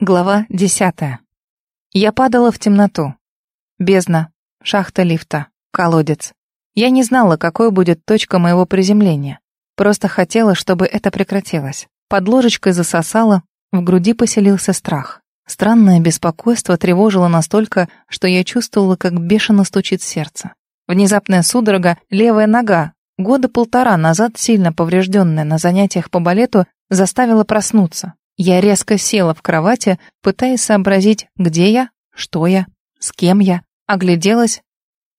Глава десятая. Я падала в темноту. Бездна, шахта лифта, колодец. Я не знала, какой будет точка моего приземления. Просто хотела, чтобы это прекратилось. Под ложечкой засосало, в груди поселился страх. Странное беспокойство тревожило настолько, что я чувствовала, как бешено стучит сердце. Внезапная судорога, левая нога, года полтора назад сильно поврежденная на занятиях по балету, заставила проснуться. Я резко села в кровати, пытаясь сообразить, где я, что я, с кем я. Огляделась,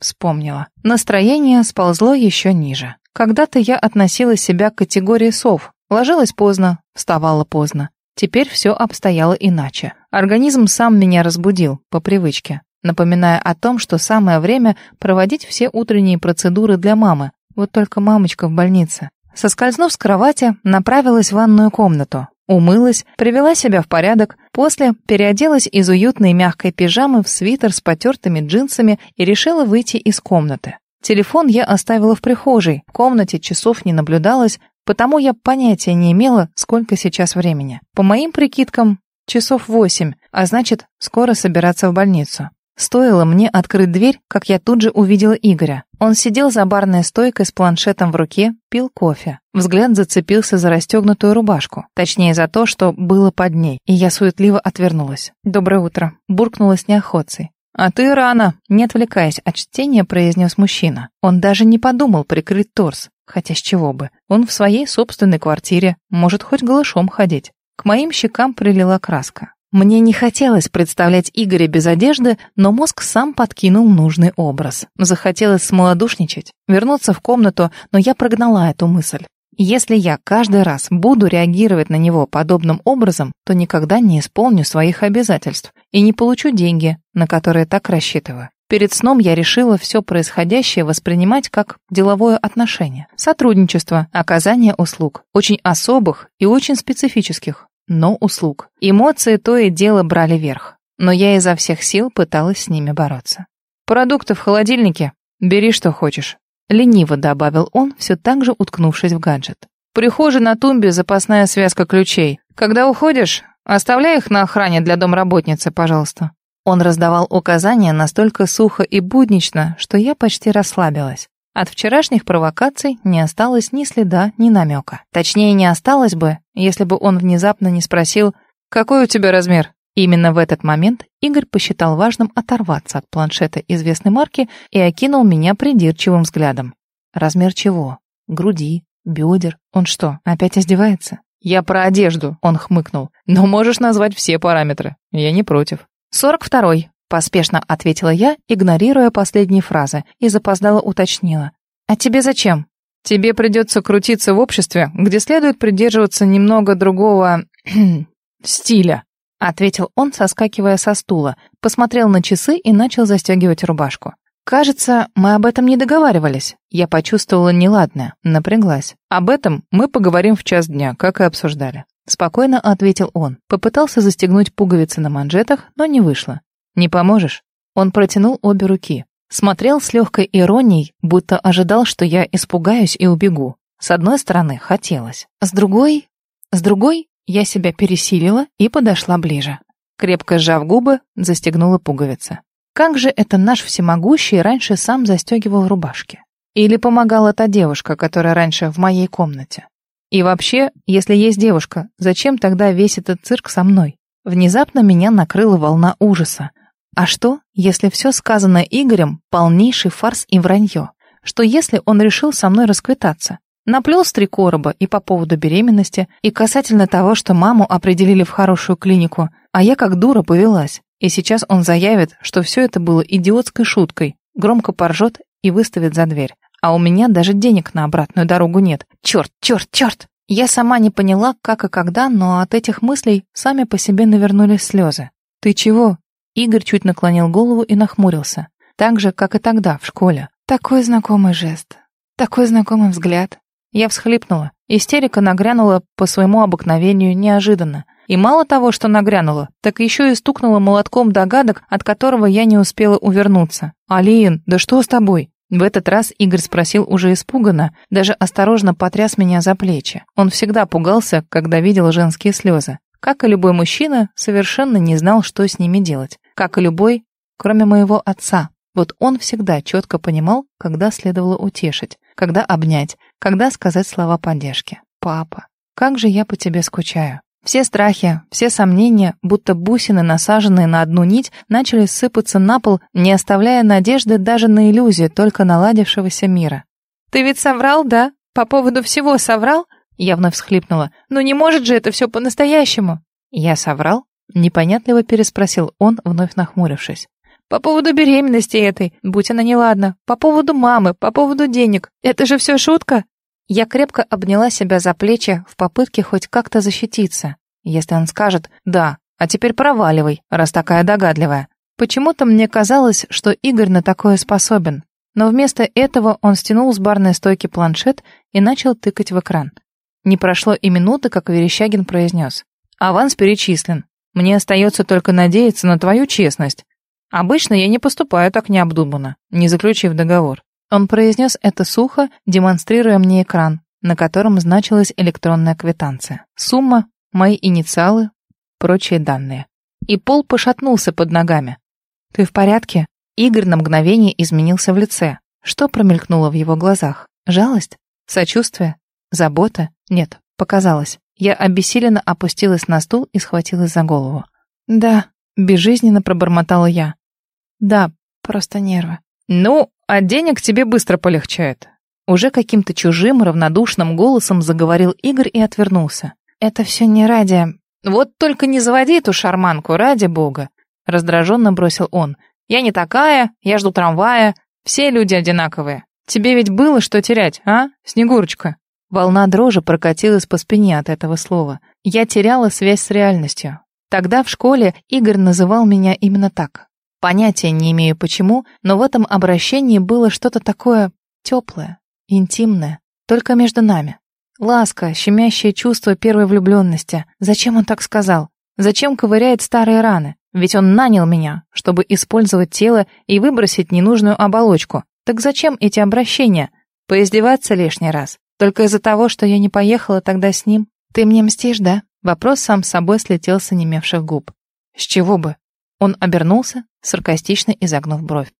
вспомнила. Настроение сползло еще ниже. Когда-то я относила себя к категории сов. Ложилась поздно, вставала поздно. Теперь все обстояло иначе. Организм сам меня разбудил, по привычке, напоминая о том, что самое время проводить все утренние процедуры для мамы. Вот только мамочка в больнице. Соскользнув с кровати, направилась в ванную комнату. Умылась, привела себя в порядок, после переоделась из уютной мягкой пижамы в свитер с потертыми джинсами и решила выйти из комнаты. Телефон я оставила в прихожей, в комнате часов не наблюдалось, потому я понятия не имела, сколько сейчас времени. По моим прикидкам, часов восемь, а значит, скоро собираться в больницу. Стоило мне открыть дверь, как я тут же увидела Игоря. Он сидел за барной стойкой с планшетом в руке, пил кофе. Взгляд зацепился за расстегнутую рубашку, точнее за то, что было под ней, и я суетливо отвернулась. «Доброе утро», — буркнула с неохотцей. «А ты рано», — не отвлекаясь от чтения, произнес мужчина. Он даже не подумал прикрыть торс, хотя с чего бы. Он в своей собственной квартире, может хоть голышом ходить. К моим щекам прилила краска. Мне не хотелось представлять Игоря без одежды, но мозг сам подкинул нужный образ. Захотелось смолодушничать, вернуться в комнату, но я прогнала эту мысль. Если я каждый раз буду реагировать на него подобным образом, то никогда не исполню своих обязательств и не получу деньги, на которые так рассчитываю. Перед сном я решила все происходящее воспринимать как деловое отношение, сотрудничество, оказание услуг, очень особых и очень специфических но услуг. Эмоции то и дело брали верх, но я изо всех сил пыталась с ними бороться. «Продукты в холодильнике. Бери, что хочешь», — лениво добавил он, все так же уткнувшись в гаджет. «В прихожей на тумбе запасная связка ключей. Когда уходишь, оставляй их на охране для домработницы, пожалуйста». Он раздавал указания настолько сухо и буднично, что я почти расслабилась. От вчерашних провокаций не осталось ни следа, ни намека. Точнее, не осталось бы, если бы он внезапно не спросил «Какой у тебя размер?». Именно в этот момент Игорь посчитал важным оторваться от планшета известной марки и окинул меня придирчивым взглядом. Размер чего? Груди? Бедер? Он что, опять издевается? «Я про одежду», — он хмыкнул. «Но можешь назвать все параметры. Я не против». «Сорок второй», Поспешно ответила я, игнорируя последние фразы, и запоздала уточнила. «А тебе зачем?» «Тебе придется крутиться в обществе, где следует придерживаться немного другого... стиля», — ответил он, соскакивая со стула, посмотрел на часы и начал застегивать рубашку. «Кажется, мы об этом не договаривались». Я почувствовала неладное, напряглась. «Об этом мы поговорим в час дня, как и обсуждали». Спокойно ответил он. Попытался застегнуть пуговицы на манжетах, но не вышло. «Не поможешь?» Он протянул обе руки. Смотрел с легкой иронией, будто ожидал, что я испугаюсь и убегу. С одной стороны, хотелось. С другой... С другой, я себя пересилила и подошла ближе. Крепко сжав губы, застегнула пуговицы. Как же это наш всемогущий раньше сам застегивал рубашки? Или помогала та девушка, которая раньше в моей комнате? И вообще, если есть девушка, зачем тогда весь этот цирк со мной? Внезапно меня накрыла волна ужаса. А что, если все сказанное Игорем — полнейший фарс и вранье? Что если он решил со мной расквитаться? Наплел с три короба и по поводу беременности, и касательно того, что маму определили в хорошую клинику, а я как дура повелась. И сейчас он заявит, что все это было идиотской шуткой, громко поржет и выставит за дверь. А у меня даже денег на обратную дорогу нет. Черт, черт, черт! Я сама не поняла, как и когда, но от этих мыслей сами по себе навернулись слезы. «Ты чего?» Игорь чуть наклонил голову и нахмурился. Так же, как и тогда, в школе. Такой знакомый жест. Такой знакомый взгляд. Я всхлипнула. Истерика нагрянула по своему обыкновению неожиданно. И мало того, что нагрянула, так еще и стукнула молотком догадок, от которого я не успела увернуться. «Алин, да что с тобой?» В этот раз Игорь спросил уже испуганно, даже осторожно потряс меня за плечи. Он всегда пугался, когда видел женские слезы. как и любой мужчина, совершенно не знал, что с ними делать. Как и любой, кроме моего отца. Вот он всегда четко понимал, когда следовало утешить, когда обнять, когда сказать слова поддержки. «Папа, как же я по тебе скучаю». Все страхи, все сомнения, будто бусины, насаженные на одну нить, начали сыпаться на пол, не оставляя надежды даже на иллюзию только наладившегося мира. «Ты ведь соврал, да? По поводу всего соврал?» Я вновь всхлипнула. «Ну не может же это все по-настоящему!» «Я соврал?» Непонятливо переспросил он, вновь нахмурившись. «По поводу беременности этой, будь она неладна. По поводу мамы, по поводу денег. Это же все шутка?» Я крепко обняла себя за плечи в попытке хоть как-то защититься. Если он скажет «да», а теперь проваливай, раз такая догадливая. Почему-то мне казалось, что Игорь на такое способен. Но вместо этого он стянул с барной стойки планшет и начал тыкать в экран. Не прошло и минуты, как Верещагин произнес. «Аванс перечислен. Мне остается только надеяться на твою честность. Обычно я не поступаю так необдуманно, не заключив договор. Он произнес это сухо, демонстрируя мне экран, на котором значилась электронная квитанция. Сумма, мои инициалы, прочие данные. И пол пошатнулся под ногами. «Ты в порядке?» Игорь на мгновение изменился в лице. Что промелькнуло в его глазах? Жалость? Сочувствие? Забота? Нет, показалось. Я обессиленно опустилась на стул и схватилась за голову. «Да», — безжизненно пробормотала я. «Да, просто нервы». «Ну, а денег тебе быстро полегчает. Уже каким-то чужим, равнодушным голосом заговорил Игорь и отвернулся. Это все не ради... Вот только не заводи эту шарманку, ради бога. Раздраженно бросил он. Я не такая, я жду трамвая. Все люди одинаковые. Тебе ведь было что терять, а, Снегурочка? Волна дрожи прокатилась по спине от этого слова. Я теряла связь с реальностью. Тогда в школе Игорь называл меня именно так. Понятия не имею почему, но в этом обращении было что-то такое теплое, интимное, только между нами. Ласка, щемящее чувство первой влюбленности. Зачем он так сказал? Зачем ковыряет старые раны? Ведь он нанял меня, чтобы использовать тело и выбросить ненужную оболочку. Так зачем эти обращения? Поиздеваться лишний раз. Только из-за того, что я не поехала тогда с ним. Ты мне мстишь, да? Вопрос сам собой слетел с онемевших губ. С чего бы? Он обернулся, саркастично изогнув бровь.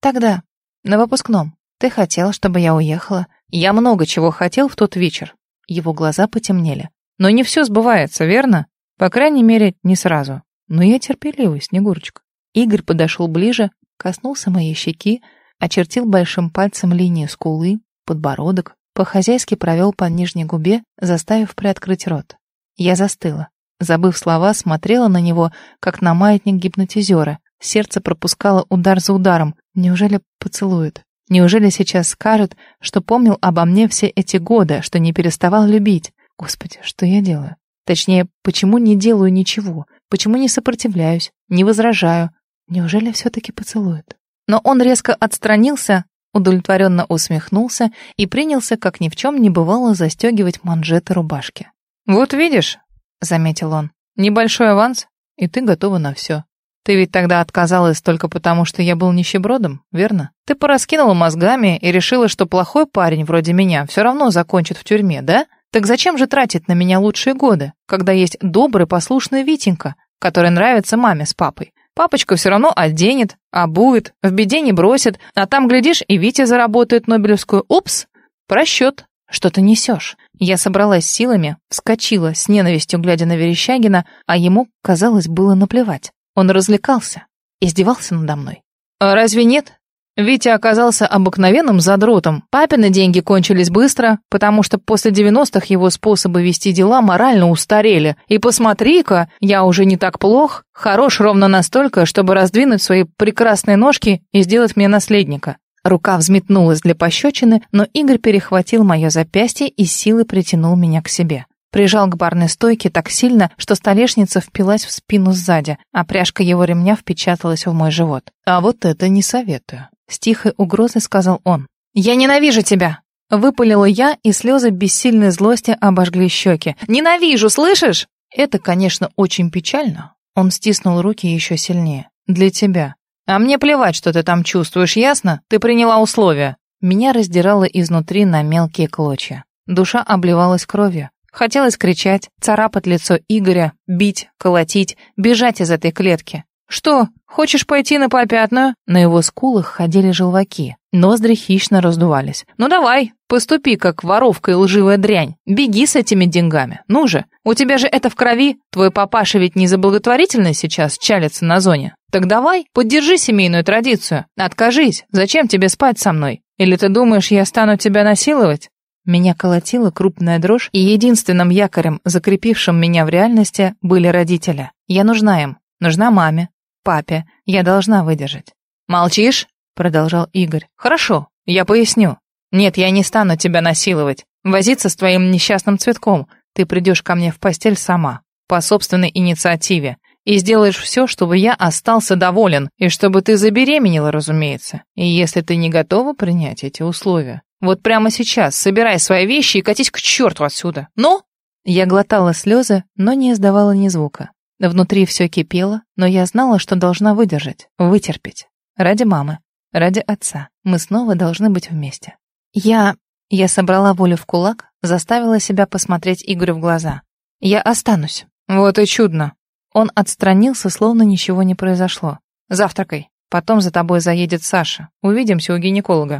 «Тогда, на выпускном, ты хотел, чтобы я уехала. Я много чего хотел в тот вечер». Его глаза потемнели. «Но не все сбывается, верно? По крайней мере, не сразу. Но я терпеливый, Снегурочка». Игорь подошел ближе, коснулся моей щеки, очертил большим пальцем линию скулы, подбородок, по-хозяйски провел по нижней губе, заставив приоткрыть рот. Я застыла. Забыв слова, смотрела на него, как на маятник гипнотизера. Сердце пропускало удар за ударом. Неужели поцелует? Неужели сейчас скажет, что помнил обо мне все эти годы, что не переставал любить? Господи, что я делаю? Точнее, почему не делаю ничего? Почему не сопротивляюсь, не возражаю? Неужели все-таки поцелует? Но он резко отстранился, удовлетворенно усмехнулся и принялся, как ни в чем не бывало, застегивать манжеты рубашки. «Вот видишь, — заметил он. «Небольшой аванс, и ты готова на все. Ты ведь тогда отказалась только потому, что я был нищебродом, верно? Ты пораскинула мозгами и решила, что плохой парень вроде меня все равно закончит в тюрьме, да? Так зачем же тратить на меня лучшие годы, когда есть добрый, послушный Витенька, который нравится маме с папой? Папочка все равно оденет, обует, в беде не бросит, а там, глядишь, и Витя заработает Нобелевскую. Упс, просчет. Что ты несешь? Я собралась силами, вскочила, с ненавистью глядя на Верещагина, а ему, казалось, было наплевать. Он развлекался, издевался надо мной. А разве нет? Витя оказался обыкновенным задротом. Папины деньги кончились быстро, потому что после 90-х его способы вести дела морально устарели. И посмотри-ка, я уже не так плох, хорош ровно настолько, чтобы раздвинуть свои прекрасные ножки и сделать мне наследника. Рука взметнулась для пощечины, но Игорь перехватил мое запястье и силой притянул меня к себе. Прижал к барной стойке так сильно, что столешница впилась в спину сзади, а пряжка его ремня впечаталась в мой живот. «А вот это не советую», — с тихой угрозой сказал он. «Я ненавижу тебя!» Выпалила я, и слезы бессильной злости обожгли щеки. «Ненавижу, слышишь?» «Это, конечно, очень печально». Он стиснул руки еще сильнее. «Для тебя. А мне плевать, что ты там чувствуешь, ясно? Ты приняла условия. Меня раздирало изнутри на мелкие клочья. Душа обливалась кровью. Хотелось кричать, царапать лицо Игоря, бить, колотить, бежать из этой клетки. «Что, хочешь пойти на попятную?» На его скулах ходили желваки. Ноздри хищно раздувались. «Ну давай, поступи, как воровка и лживая дрянь. Беги с этими деньгами. Ну же, у тебя же это в крови. Твой папаша ведь не за благотворительность сейчас чалится на зоне. Так давай, поддержи семейную традицию. Откажись. Зачем тебе спать со мной? Или ты думаешь, я стану тебя насиловать?» Меня колотила крупная дрожь, и единственным якорем, закрепившим меня в реальности, были родители. Я нужна им, нужна маме, папе, я должна выдержать. «Молчишь?» — продолжал Игорь. «Хорошо, я поясню. Нет, я не стану тебя насиловать, возиться с твоим несчастным цветком. Ты придешь ко мне в постель сама, по собственной инициативе, и сделаешь все, чтобы я остался доволен, и чтобы ты забеременела, разумеется. И если ты не готова принять эти условия, вот прямо сейчас собирай свои вещи и катись к черту отсюда. Ну?» Я глотала слезы, но не издавала ни звука. Внутри все кипело, но я знала, что должна выдержать, вытерпеть. Ради мамы, ради отца. Мы снова должны быть вместе. Я... Я собрала волю в кулак, заставила себя посмотреть Игорю в глаза. Я останусь. Вот и чудно. Он отстранился, словно ничего не произошло. Завтракай. Потом за тобой заедет Саша. Увидимся у гинеколога.